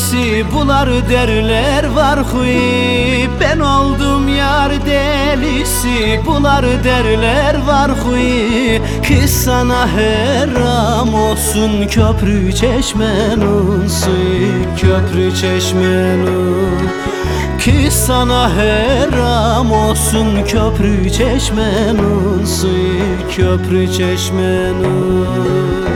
delisi Bular derler var huy. Ben oldum yar delisi Bular derler var huy. Kız sana heram olsun Köprü çeşmenin suyu Köprü çeşmenin ki sana heram olsun köprü çeşmenin suyu köprü çeşmenin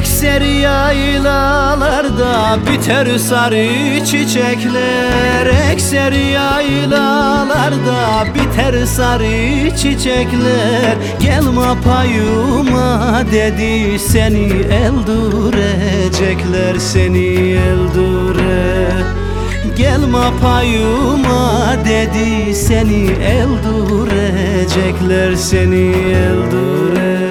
Ekser yaylalarda biter sarı çiçekler. Ekser yaylalarda biter sarı çiçekler. Gelme payıma dedi seni eldurecekler Seni eldure Gelme payıma dedi seni eldurecekler Seni eldure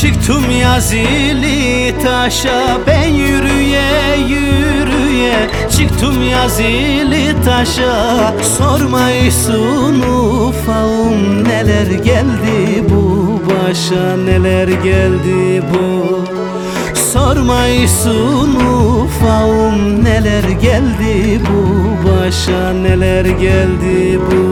çıktım yazili taşa. Ben yürüye yürüye çıktım yazili taşa. Sormayısın ufağım neler geldi bu başa? Neler geldi bu? Sormayısın ufağım neler geldi bu başa? Neler geldi bu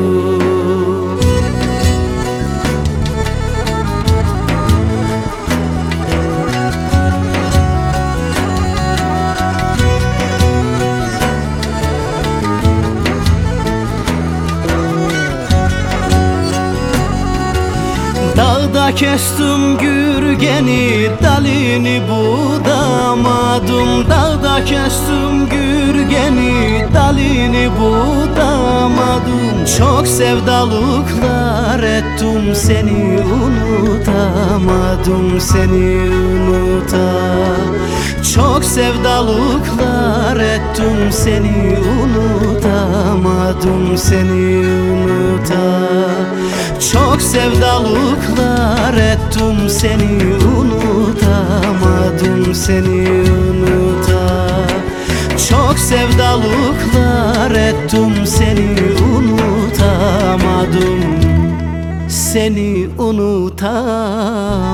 Dağda kestim gürgeni dalini budamadım Dağda kestim gürgeni dalini budamadım Çok sevdalıklar ettim seni unutamadım Seni unuta. Çok sevdalıklar ettim seni unutamadım Seni unuta çok sevdalıklar ettim seni unutamadım seni unuta. Çok sevdalıklar ettim seni unutamadım Seni unutamadım